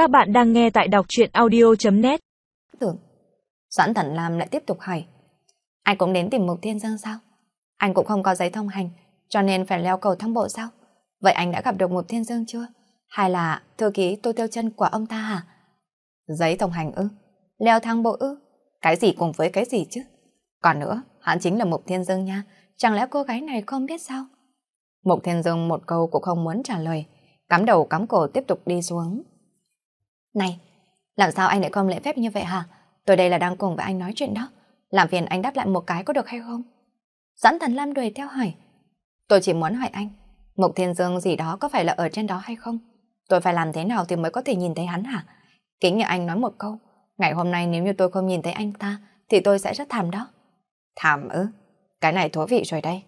Các bạn đang nghe tại đọc truyện audio.net Tưởng, Doãn Thần Lam lại tiếp tục hỏi. Anh cũng đến tìm Mục Thiên Dương sao? Anh cũng không có giấy thông hành, cho nên phải leo cầu thang bộ sao? Vậy anh đã gặp được Mục Thiên Dương chưa? Hay là thư ký Tô Tiêu chân của ông ta hả? Giấy thông hành ư? Leo thang bộ ư? Cái gì cùng với cái gì chứ? Còn nữa, hắn chính là Mục Thiên Dương nha. Chẳng lẽ cô gái này không biết sao? Mục Thiên Dương một câu cũng không muốn trả lời. Cắm đầu cắm cổ tiếp tục đi xuống. Này, làm sao anh lại không lễ phép như vậy hả? Tôi đây là đang cùng với anh nói chuyện đó. Làm phiền anh đáp lại một cái có được hay không? Doãn Thần Lam đuổi theo hỏi. Tôi chỉ muốn hỏi anh, Mục Thiên Dương gì đó có phải là ở trên đó hay không? Tôi phải làm thế nào thì mới có thể nhìn thấy hắn hả? Kính như anh nói một câu, ngày hôm nay nếu như tôi không nhìn thấy anh ta, thì tôi sẽ rất thảm đó. Thảm ư? Cái này thú vị rồi đây.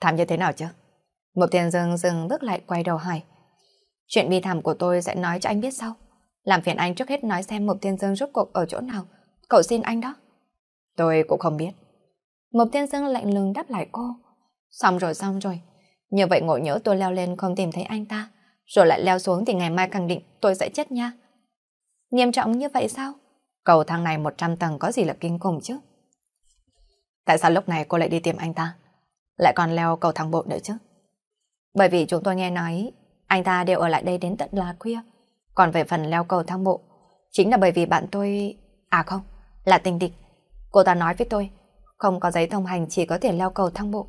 Thảm như thế nào chứ? Mục Thiên Dương dừng bước lại quay đầu hỏi. Chuyện bi thảm của tôi sẽ nói cho anh biết sau. Làm phiền anh trước hết nói xem Mục Thiên Dương rốt cuộc ở chỗ nào. Cậu xin anh đó. Tôi cũng không biết. Mục Thiên Dương lạnh lùng đáp lại cô. Xong rồi xong rồi. Như vậy ngộ nhỡ tôi leo lên không tìm thấy anh ta. Rồi lại leo xuống thì ngày mai càng định tôi sẽ chết nha. Nghiêm trọng như vậy sao? Cầu thang này 100 tầng có gì là kinh khủng chứ? Tại sao lúc này cô lại đi tìm anh ta? Lại còn leo cầu thang bộ nữa chứ? Bởi vì chúng tôi nghe nói anh ta đều ở lại đây đến tận là khuya. Còn về phần leo cầu thang bộ, chính là bởi vì bạn tôi... À không, là tình địch. Cô ta nói với tôi, không có giấy thông hành chỉ có thể leo cầu thang bộ.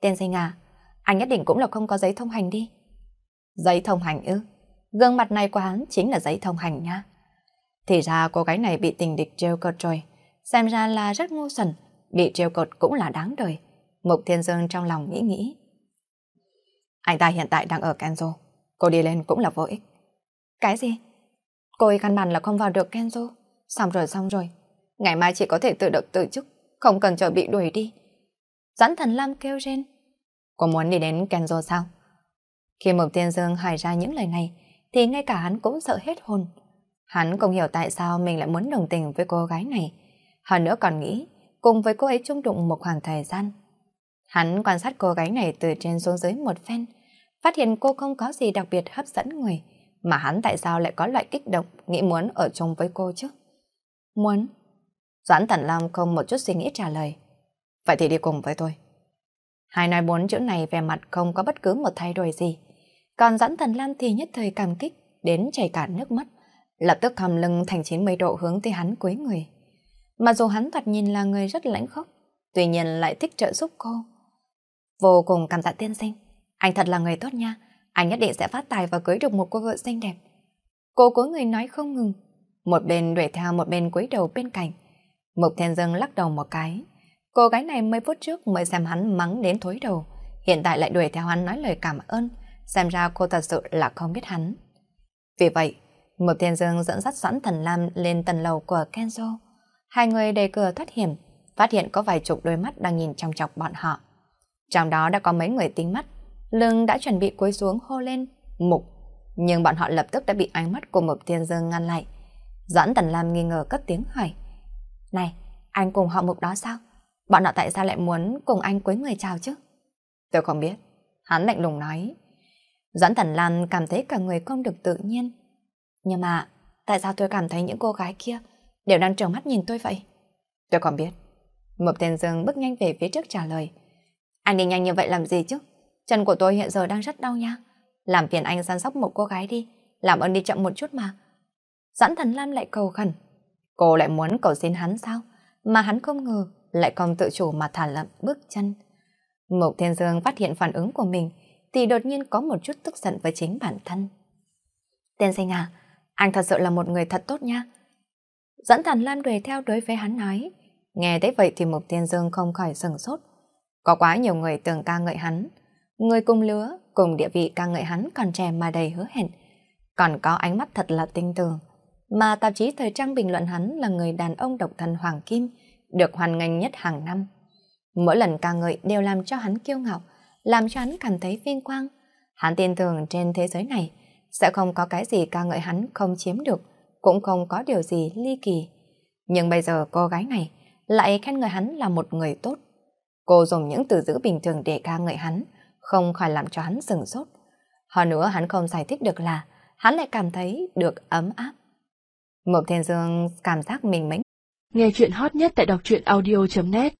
tên sinh à, anh nhất định cũng là không có giấy thông hành đi. Giấy thông hành ư? Gương mặt này của hắn chính là giấy thông hành nha. Thì ra cô gái này bị tình địch treo cợt rồi. Xem ra là rất ngu xuẩn, bị treo cợt cũng là đáng đời. Mục Thiên Dương trong lòng nghĩ nghĩ. Anh ta hiện tại đang ở Kenzo. Cô đi lên cũng là vô ích. Cái gì? Cô ấy căn bản là không vào được Kenzo. Xong rồi xong rồi. Ngày mai chị có thể tự động tự chức, không cần chờ bị đuổi đi. Doãn thần Lam kêu trên. Cô muốn đi đến Kenzo sao? Khi Mộc Tiên Dương hỏi ra những lời này, thì ngay cả hắn cũng sợ hết hồn. Hắn không hiểu tại sao mình lại muốn đồng tình với cô gái này. Hơn nữa còn nghĩ, cùng với cô ấy chung đụng một khoảng thời gian. Hắn quan sát cô gái này từ trên xuống dưới một phen, phát hiện cô không có gì đặc biệt hấp dẫn người, mà hắn tại sao lại có loại kích động nghĩ muốn ở chung với cô chứ? Muốn? Doãn Tần Lam không một chút suy nghĩ trả lời. Vậy thì đi cùng với tôi. Hai nói bốn chữ này về mặt không có bất cứ một thay đổi gì. Còn Doãn Tần Lam thì nhất thời cảm kích, đến chảy cả nước mắt, lập tức hầm lưng thành 90 độ hướng tới hắn cuối người. Mà dù hắn thoạt nhìn là người rất lãnh khốc, tuy nhiên lại thích trợ giúp cô. Vô cùng cảm tạ tiên sinh, anh thật là người tốt nha, anh nhất định sẽ phát tài và cưới được một cô vợ xinh đẹp. Cô cuối người nói không ngừng, một bên đuổi theo một bên cúi đầu bên cạnh. Mục Thiên Dương lắc đầu một cái. Cô gái này mấy phút trước mới xem hắn mắng đến thối đầu, hiện tại lại đuổi theo hắn nói lời cảm ơn, xem ra cô thật sự là không biết hắn. Vì vậy, Mục Thiên Dương dẫn dắt Doãn Thần Lam lên tầng lầu của Kenzo. Hai người đầy cửa thoát hiểm, phát hiện có vài chục đôi mắt đang nhìn trong chọc bọn họ. Trong đó đã có mấy người tính mắt, lưng đã chuẩn bị cúi xuống hô lên, mục. Nhưng bọn họ lập tức đã bị ánh mắt của Mục Thiên Dương ngăn lại. Doãn Tần Lam nghi ngờ cất tiếng hỏi. Này, anh cùng họ mục đó sao? Bọn họ tại sao lại muốn cùng anh quấy người chào chứ? Tôi không biết. Hắn lạnh lùng nói. Doãn Tần Lam cảm thấy cả người không được tự nhiên. Nhưng mà, tại sao tôi cảm thấy những cô gái kia đều đang trợn mắt nhìn tôi vậy? Tôi không biết. Mục Thiên Dương bước nhanh về phía trước trả lời. Anh đi nhanh như vậy làm gì chứ? Chân của tôi hiện giờ đang rất đau nha. Làm phiền anh săn sóc một cô gái đi. Làm ơn đi chậm một chút mà. Doãn thần Lam lại cầu khẩn. Cô lại muốn cầu xin hắn sao? Mà hắn không ngờ lại không tự chủ mà thả lậm bước chân. Mục Thiên Dương phát hiện phản ứng của mình thì đột nhiên có một chút tức giận với chính bản thân. Tiên sinh à, anh thật sự là một người thật tốt nha. Dẫn thần Lam đuổi theo đối với hắn nói. Nghe thấy vậy thì Mục Thiên Dương không khỏi sừng sốt. Có quá nhiều người tưởng ca ngợi hắn. Người cùng lứa, cùng địa vị ca ngợi hắn còn trẻ mà đầy hứa hẹn. Còn có ánh mắt thật là tinh tường. Mà tạp chí thời trang bình luận hắn là người đàn ông độc thân Hoàng Kim, được hoàn ngành nhất hàng năm. Mỗi lần ca ngợi đều làm cho hắn kiêu ngạo, làm cho hắn cảm thấy vinh quang. Hắn tin tưởng trên thế giới này sẽ không có cái gì ca ngợi hắn không chiếm được, cũng không có điều gì ly kỳ. Nhưng bây giờ cô gái này lại khen ngợi hắn là một người tốt. Cô dùng những từ ngữ bình thường để ca ngợi hắn, không khỏi làm cho hắn sừng sốt. Hơn nữa hắn không giải thích được là hắn lại cảm thấy được ấm áp. Mộc Thiên Dương cảm giác mình mĩnh. Nghe chuyện hot nhất tại đọc truyện audio.net